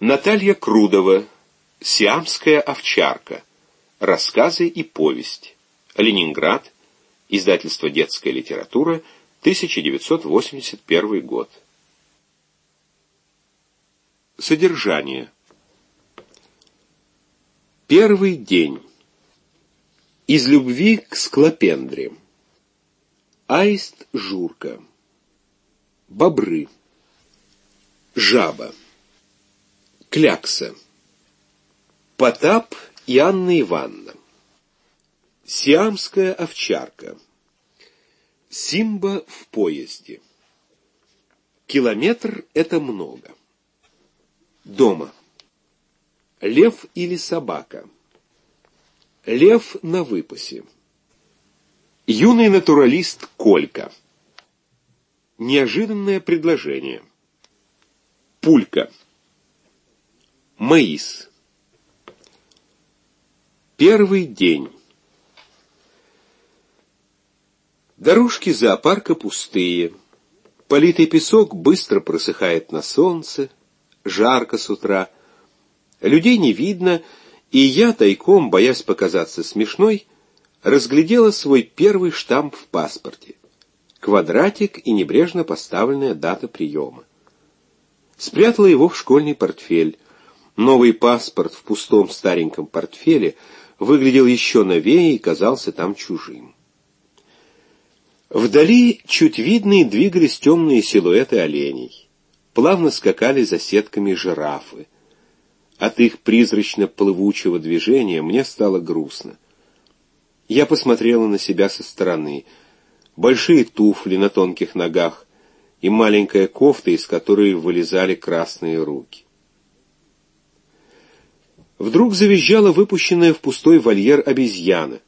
Наталья Крудова. Сиамская овчарка. Рассказы и повесть. Ленинград. Издательство «Детская литература», 1981 год. Содержание. Первый день. Из любви к склопендре. Аист Журка. Бобры. Жаба. Клякса. Потап и Анна Ивановна. Сиамская овчарка. Симба в поезде. Километр — это много. Дома. Лев или собака. Лев на выпасе. Юный натуралист Колька. Неожиданное предложение. Пулька. Маис. Первый день. Дорожки зоопарка пустые. Политый песок быстро просыхает на солнце. Жарко с утра. Людей не видно, и я, тайком, боясь показаться смешной, разглядела свой первый штамп в паспорте. Квадратик и небрежно поставленная дата приема. Спрятала его в школьный портфель. Новый паспорт в пустом стареньком портфеле выглядел еще новее и казался там чужим. Вдали чуть видные двигались темные силуэты оленей. Плавно скакали за сетками жирафы. От их призрачно-плывучего движения мне стало грустно. Я посмотрела на себя со стороны. Большие туфли на тонких ногах и маленькая кофта, из которой вылезали красные руки. Вдруг завизжала выпущенная в пустой вольер обезьяна.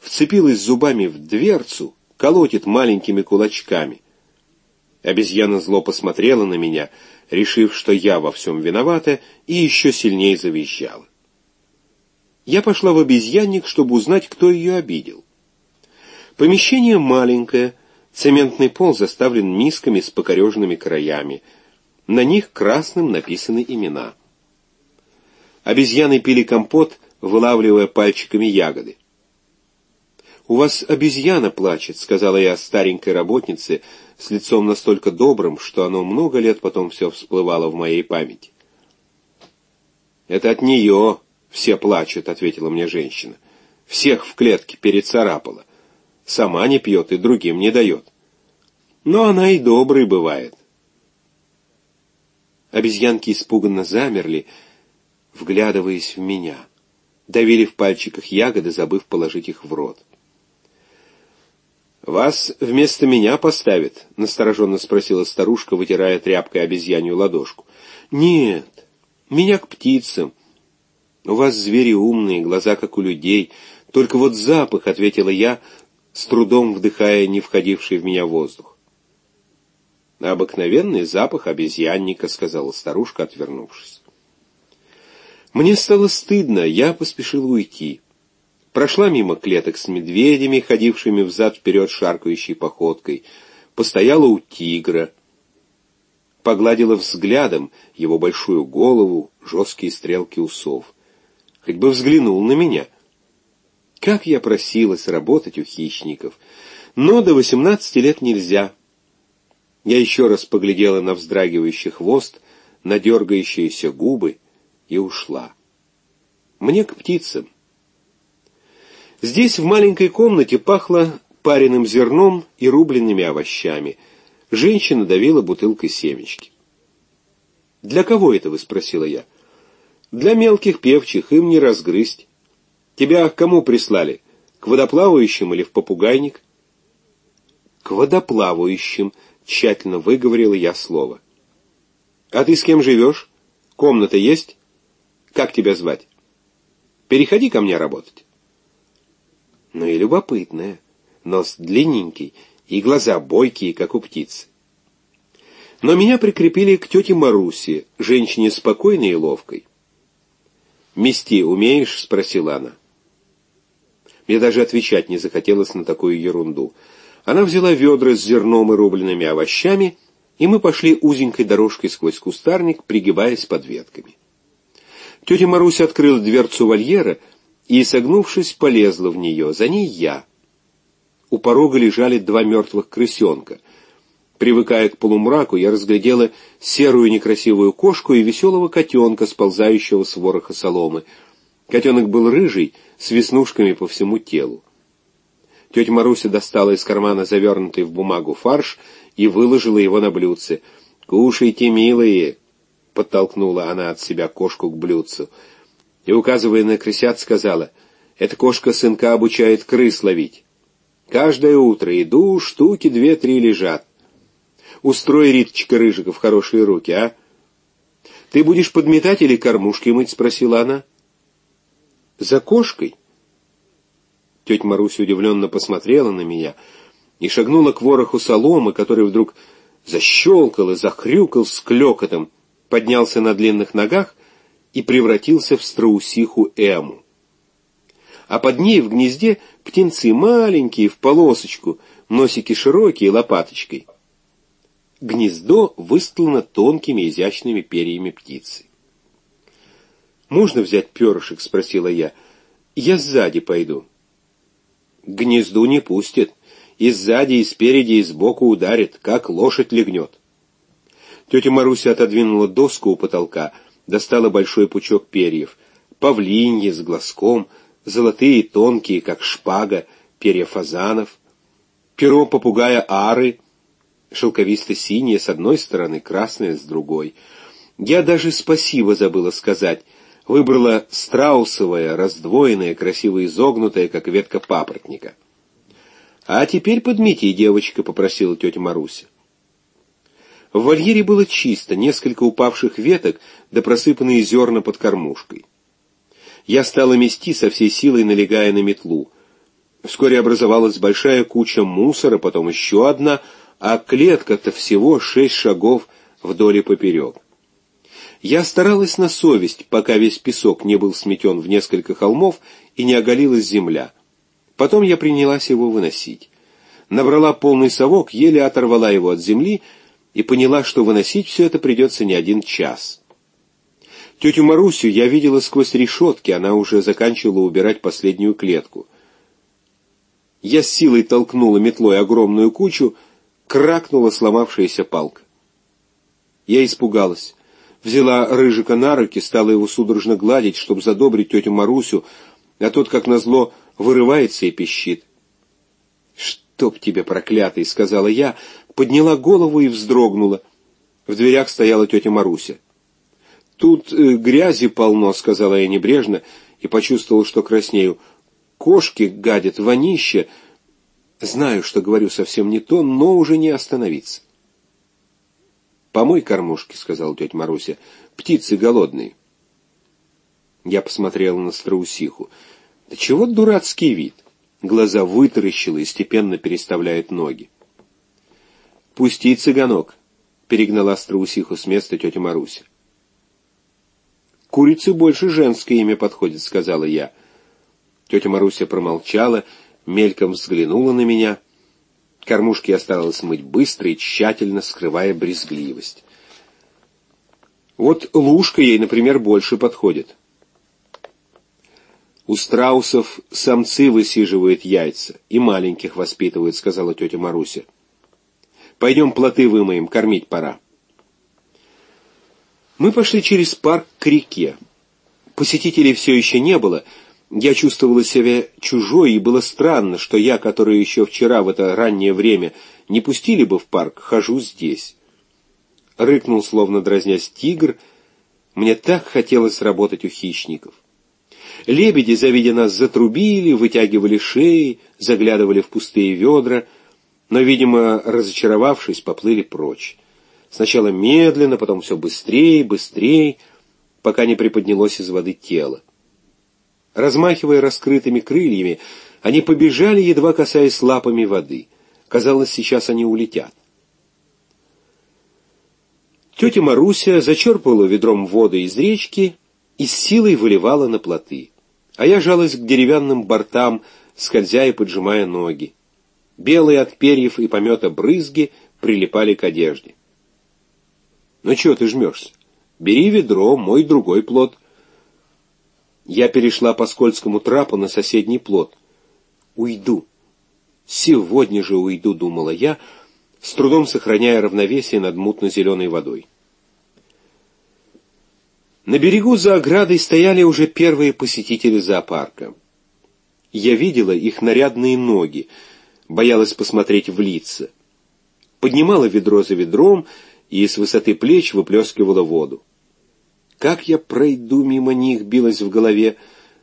Вцепилась зубами в дверцу, колотит маленькими кулачками. Обезьяна зло посмотрела на меня, решив, что я во всем виновата, и еще сильнее завизжала. Я пошла в обезьянник, чтобы узнать, кто ее обидел. Помещение маленькое, цементный пол заставлен мисками с покореженными краями. На них красным написаны имена. Обезьяны пили компот, вылавливая пальчиками ягоды. «У вас обезьяна плачет», — сказала я старенькой работнице, с лицом настолько добрым, что оно много лет потом все всплывало в моей памяти. «Это от нее все плачут», — ответила мне женщина. «Всех в клетке перецарапала. Сама не пьет и другим не дает. Но она и доброй бывает». Обезьянки испуганно замерли, — вглядываясь в меня. Давили в пальчиках ягоды, забыв положить их в рот. «Вас вместо меня поставят?» — настороженно спросила старушка, вытирая тряпкой обезьянью ладошку. «Нет, меня к птицам. У вас звери умные, глаза как у людей. Только вот запах», — ответила я, с трудом вдыхая не входивший в меня воздух. «Обыкновенный запах обезьянника», — сказала старушка, отвернувшись. Мне стало стыдно, я поспешила уйти. Прошла мимо клеток с медведями, ходившими взад-вперед шаркающей походкой, постояла у тигра, погладила взглядом его большую голову, жесткие стрелки усов. Хоть бы взглянул на меня. Как я просилась работать у хищников, но до восемнадцати лет нельзя. Я еще раз поглядела на вздрагивающий хвост, на дергающиеся губы, и ушла. Мне к птицам. Здесь в маленькой комнате пахло пареным зерном и рубленными овощами. Женщина давила бутылкой семечки. «Для кого это вы?» — спросила я. «Для мелких певчих, им не разгрызть. Тебя к кому прислали? К водоплавающим или в попугайник?» «К водоплавающим», — тщательно выговорила я слово. «А ты с кем живешь? Комната есть?» Как тебя звать? Переходи ко мне работать. Ну и любопытная. Нос длинненький и глаза бойкие, как у птицы. Но меня прикрепили к тете Марусе, женщине спокойной и ловкой. «Мести умеешь?» — спросила она. Мне даже отвечать не захотелось на такую ерунду. Она взяла ведра с зерном и рубленными овощами, и мы пошли узенькой дорожкой сквозь кустарник, пригибаясь под ветками. Тетя Маруся открыла дверцу вольера и, согнувшись, полезла в нее. За ней я. У порога лежали два мертвых крысенка. Привыкая к полумраку, я разглядела серую некрасивую кошку и веселого котенка, сползающего с вороха соломы. Котенок был рыжий, с веснушками по всему телу. Тетя Маруся достала из кармана завернутый в бумагу фарш и выложила его на блюдце. «Кушайте, милые!» — подтолкнула она от себя кошку к блюдцу. И, указывая на крысят, сказала, «Эта кошка сынка обучает крыс ловить. Каждое утро иду, штуки две-три лежат. Устрой, Риточка в хорошие руки, а?» «Ты будешь подметать или кормушки мыть?» — спросила она. «За кошкой?» Тетя Маруся удивленно посмотрела на меня и шагнула к вороху соломы, который вдруг защелкал и захрюкал с клёкотом, поднялся на длинных ногах и превратился в страусиху Эму. А под ней в гнезде птенцы маленькие, в полосочку, носики широкие, лопаточкой. Гнездо выстлано тонкими изящными перьями птицы. «Можно взять перышек?» — спросила я. «Я сзади пойду» гнезду не пустит. И сзади, и спереди, и сбоку ударит, как лошадь легнет. Тетя Маруся отодвинула доску у потолка, достала большой пучок перьев. Павлиньи с глазком, золотые тонкие, как шпага, перья фазанов. Перо попугая ары, шелковисто-синее с одной стороны, красное с другой. Я даже спасибо забыла сказать — выбрала страусовое, раздвоенное, красиво изогнутое, как ветка папоротника. «А теперь подмети, девочка», — попросила тетя Маруся. В вольере было чисто, несколько упавших веток да просыпанные зерна под кормушкой. Я стала мести со всей силой, налегая на метлу. Вскоре образовалась большая куча мусора, потом еще одна, а клетка-то всего шесть шагов вдоль и поперек. Я старалась на совесть, пока весь песок не был сметен в несколько холмов и не оголилась земля. Потом я принялась его выносить. Набрала полный совок, еле оторвала его от земли и поняла, что выносить все это придется не один час. Тетю Марусю я видела сквозь решетки, она уже заканчивала убирать последнюю клетку. Я с силой толкнула метлой огромную кучу, кракнула сломавшаяся палка. Я испугалась взяла Рыжика на руки, стала его судорожно гладить, чтобы задобрить тетю Марусю, а тот, как назло, вырывается и пищит. «Чтоб тебе, проклятый!» — сказала я, подняла голову и вздрогнула. В дверях стояла тетя Маруся. «Тут э, грязи полно», — сказала я небрежно, и почувствовал, что краснею. «Кошки гадят, вонище!» Знаю, что говорю совсем не то, но уже не остановиться. «Помой кормушки», — сказала тетя Маруся. «Птицы голодные». Я посмотрела на страусиху. «Да чего дурацкий вид?» Глаза вытаращила и степенно переставляет ноги. «Пусти, цыганок», — перегнала страусиху с места тетя Маруся. «Курице больше женское имя подходит», — сказала я. Тетя Маруся промолчала, мельком взглянула на меня — Кормушки осталось мыть быстро и тщательно, скрывая брезгливость. Вот лужка ей, например, больше подходит. У страусов самцы высиживают яйца и маленьких воспитывают, сказала тетя Маруся. Пойдем плоты вымоем, кормить пора. Мы пошли через парк к реке. Посетителей все еще не было, я чувствовала себя чужой, и было странно, что я, который еще вчера в это раннее время не пустили бы в парк, хожу здесь. Рыкнул, словно дразнясь тигр. Мне так хотелось работать у хищников. Лебеди, завидя нас, затрубили, вытягивали шеи, заглядывали в пустые ведра, но, видимо, разочаровавшись, поплыли прочь. Сначала медленно, потом все быстрее, быстрее, пока не приподнялось из воды тело. Размахивая раскрытыми крыльями, они побежали, едва касаясь лапами воды. Казалось, сейчас они улетят. Тетя Маруся зачерпывала ведром воды из речки и с силой выливала на плоты. А я жалась к деревянным бортам, скользя и поджимая ноги. Белые от перьев и помета брызги прилипали к одежде. «Ну чего ты жмешься? Бери ведро, мой другой плод». Я перешла по скользкому трапу на соседний плот. Уйду. Сегодня же уйду, думала я, с трудом сохраняя равновесие над мутно-зеленой водой. На берегу за оградой стояли уже первые посетители зоопарка. Я видела их нарядные ноги, боялась посмотреть в лица. Поднимала ведро за ведром и с высоты плеч выплескивала воду. Как я пройду мимо них, билось в голове.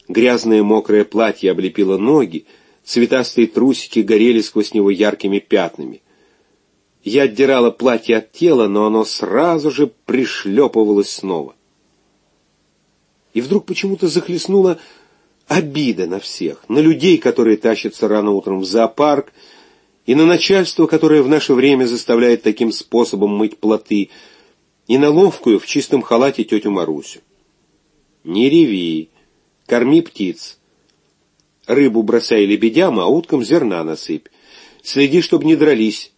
Грязное мокрое платье облепило ноги, цветастые трусики горели сквозь него яркими пятнами. Я отдирала платье от тела, но оно сразу же пришлепывалось снова. И вдруг почему-то захлестнула обида на всех, на людей, которые тащатся рано утром в зоопарк, и на начальство, которое в наше время заставляет таким способом мыть плоты, и на ловкую в чистом халате тетю Марусю. Не реви, корми птиц. Рыбу бросай лебедям, а уткам зерна насыпь. Следи, чтобы не дрались.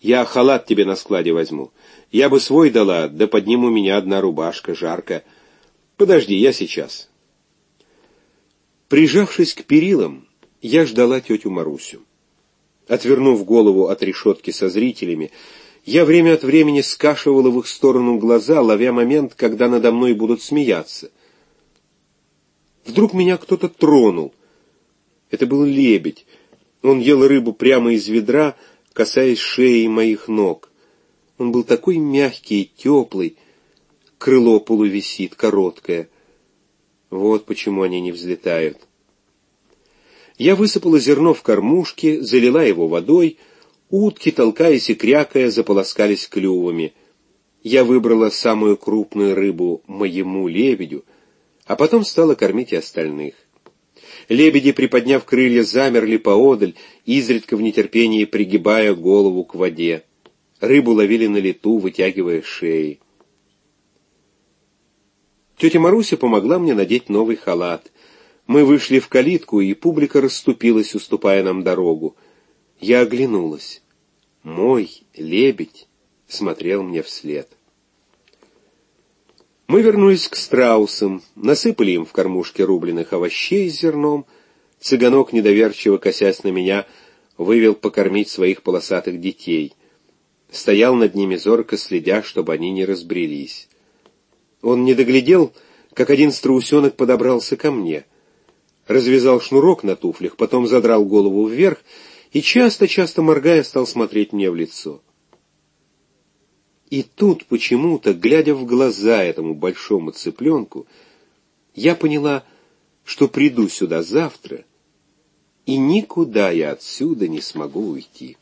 Я халат тебе на складе возьму. Я бы свой дала, да под ним у меня одна рубашка, жарко. Подожди, я сейчас. Прижавшись к перилам, я ждала тетю Марусю. Отвернув голову от решетки со зрителями, я время от времени скашивала в их сторону глаза, ловя момент, когда надо мной будут смеяться. Вдруг меня кто-то тронул. Это был лебедь. Он ел рыбу прямо из ведра, касаясь шеи моих ног. Он был такой мягкий и теплый, крыло полувисит, короткое. Вот почему они не взлетают. Я высыпала зерно в кормушки, залила его водой, утки, толкаясь и крякая, заполоскались клювами. Я выбрала самую крупную рыбу моему лебедю, а потом стала кормить и остальных. Лебеди, приподняв крылья, замерли поодаль, изредка в нетерпении пригибая голову к воде. Рыбу ловили на лету, вытягивая шеи. Тетя Маруся помогла мне надеть новый халат. Мы вышли в калитку, и публика расступилась, уступая нам дорогу. Я оглянулась. Мой лебедь смотрел мне вслед. Мы вернулись к страусам, насыпали им в кормушке рубленых овощей с зерном. Цыганок, недоверчиво косясь на меня, вывел покормить своих полосатых детей. Стоял над ними зорко, следя, чтобы они не разбрелись. Он не доглядел, как один страусенок подобрался ко мне — развязал шнурок на туфлях, потом задрал голову вверх и часто-часто моргая стал смотреть мне в лицо. И тут почему-то, глядя в глаза этому большому цыпленку, я поняла, что приду сюда завтра, и никуда я отсюда не смогу уйти.